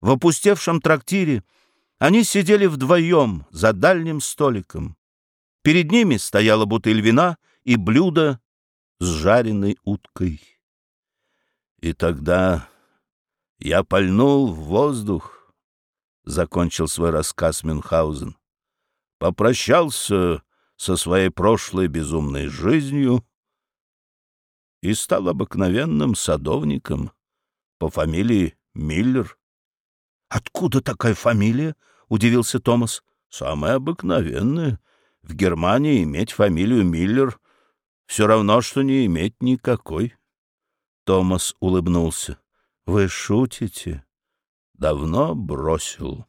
В опустевшем трактире они сидели вдвоем за дальним столиком. Перед ними стояла бутыль вина и блюдо с жареной уткой. И тогда я пальнул в воздух, — закончил свой рассказ Мюнхгаузен. Попрощался со своей прошлой безумной жизнью и стал обыкновенным садовником по фамилии Миллер. — Откуда такая фамилия? — удивился Томас. — Самая обыкновенная. В Германии иметь фамилию Миллер все равно, что не иметь никакой. Томас улыбнулся. — Вы шутите? — Давно бросил.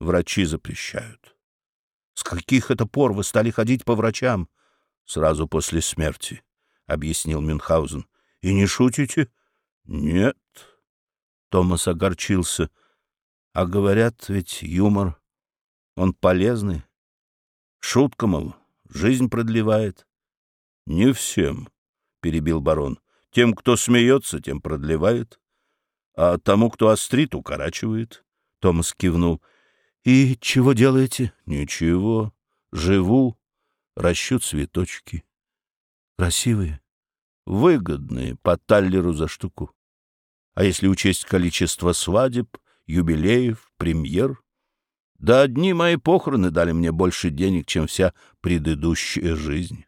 Врачи запрещают. — С каких это пор вы стали ходить по врачам? — Сразу после смерти, — объяснил Мюнхгаузен. — И не шутите? — Нет. Томас огорчился. — А говорят, ведь юмор, он полезный. Шутка, мол, жизнь продлевает. — Не всем, — перебил барон. — Тем, кто смеется, тем продлевает. А тому, кто острит, укорачивает. Томас кивнул. — И чего делаете? — Ничего. Живу, ращу цветочки. — Красивые? — Выгодные, по таллеру за штуку. А если учесть количество свадеб, юбилеев, премьер? Да одни мои похороны дали мне больше денег, чем вся предыдущая жизнь.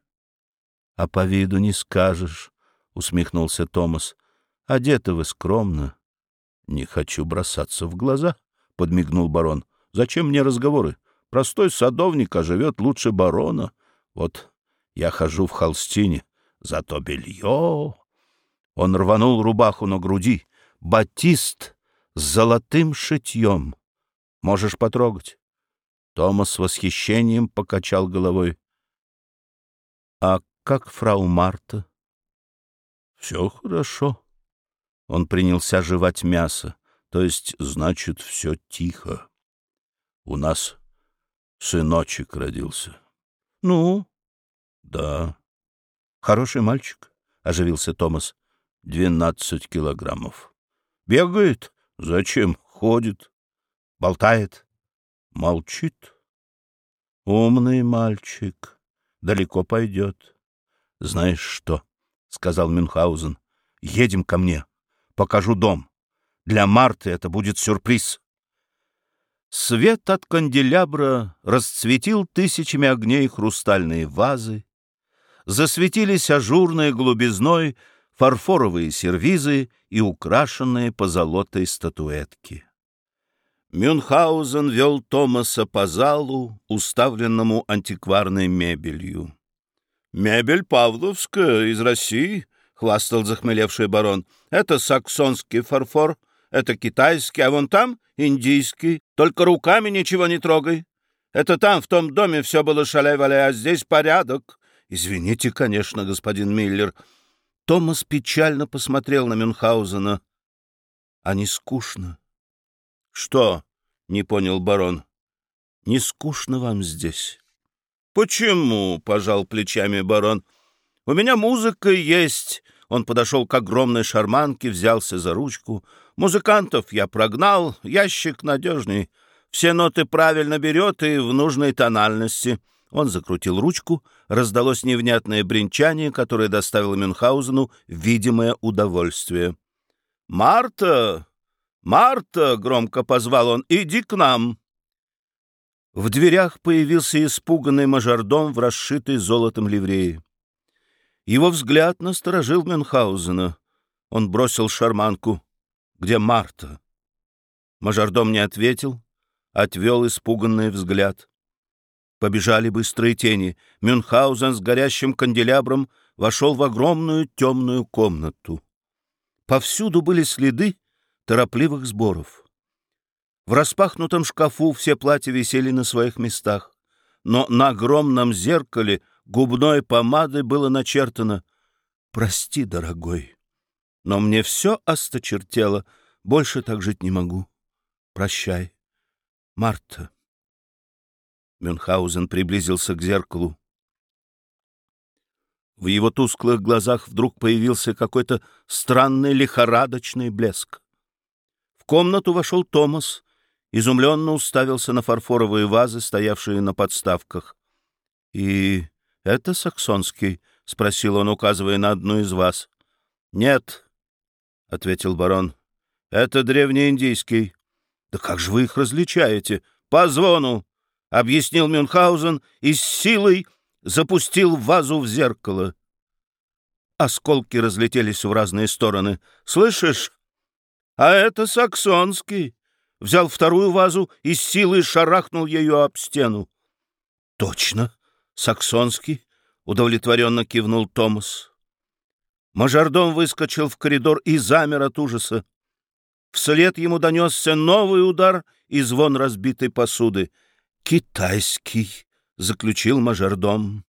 — А по виду не скажешь, — усмехнулся Томас. — Одеты вы скромно. — Не хочу бросаться в глаза, — подмигнул барон. — Зачем мне разговоры? Простой садовник, а живет лучше барона. Вот я хожу в холстине, зато белье... Он рванул рубаху на груди. Батист с золотым шитьем. Можешь потрогать. Томас с восхищением покачал головой. — А как фрау Марта? — Все хорошо. Он принялся жевать мясо, то есть, значит, все тихо. У нас сыночек родился. — Ну? — Да. — Хороший мальчик, — оживился Томас. — Двенадцать килограммов. — Бегает? Зачем? Ходит. Болтает. Молчит. Умный мальчик. Далеко пойдет. Знаешь что? — сказал Мюнхгаузен. — Едем ко мне. Покажу дом. Для Марты это будет сюрприз. Свет от канделябра расцветил тысячами огней хрустальные вазы. Засветились ажурной голубизной фарфоровые сервизы и украшенные позолотой статуэтки. Мюнхгаузен вел Томаса по залу, уставленному антикварной мебелью. «Мебель павловская, из России», — хвастал захмелевший барон. «Это саксонский фарфор, это китайский, а вон там индийский. Только руками ничего не трогай. Это там, в том доме, все было шаляй-валяй, а здесь порядок. Извините, конечно, господин Миллер». Томас печально посмотрел на Мюнхгаузена. «А не скучно?» «Что?» — не понял барон. «Не скучно вам здесь?» «Почему?» — пожал плечами барон. «У меня музыка есть». Он подошел к огромной шарманке, взялся за ручку. «Музыкантов я прогнал, ящик надежный. Все ноты правильно берет и в нужной тональности». Он закрутил ручку, раздалось невнятное бренчание, которое доставило Мюнхгаузену видимое удовольствие. «Марта! Марта!» — громко позвал он. «Иди к нам!» В дверях появился испуганный мажордом в расшитой золотом ливреи. Его взгляд насторожил Мюнхгаузена. Он бросил шарманку. «Где Марта?» Мажордом не ответил, отвел испуганный взгляд. Побежали быстрые тени. Мюнхгаузен с горящим канделябром вошел в огромную темную комнату. Повсюду были следы торопливых сборов. В распахнутом шкафу все платья висели на своих местах, но на огромном зеркале губной помадой было начертано «Прости, дорогой, но мне все осточертело, больше так жить не могу. Прощай, Марта». Мюнхгаузен приблизился к зеркалу. В его тусклых глазах вдруг появился какой-то странный лихорадочный блеск. В комнату вошел Томас, изумленно уставился на фарфоровые вазы, стоявшие на подставках. — И это саксонский? — спросил он, указывая на одну из ваз. — Нет, — ответил барон, — это древнеиндийский. — Да как же вы их различаете? — По звону, — объяснил Мюнхгаузен и с силой запустил вазу в зеркало. Осколки разлетелись в разные стороны. «Слышишь? А это саксонский!» Взял вторую вазу и с силой шарахнул ее об стену. «Точно, саксонский!» — удовлетворенно кивнул Томас. Мажордом выскочил в коридор и замер от ужаса. Вслед ему донесся новый удар и звон разбитой посуды. «Китайский!» — заключил мажордом.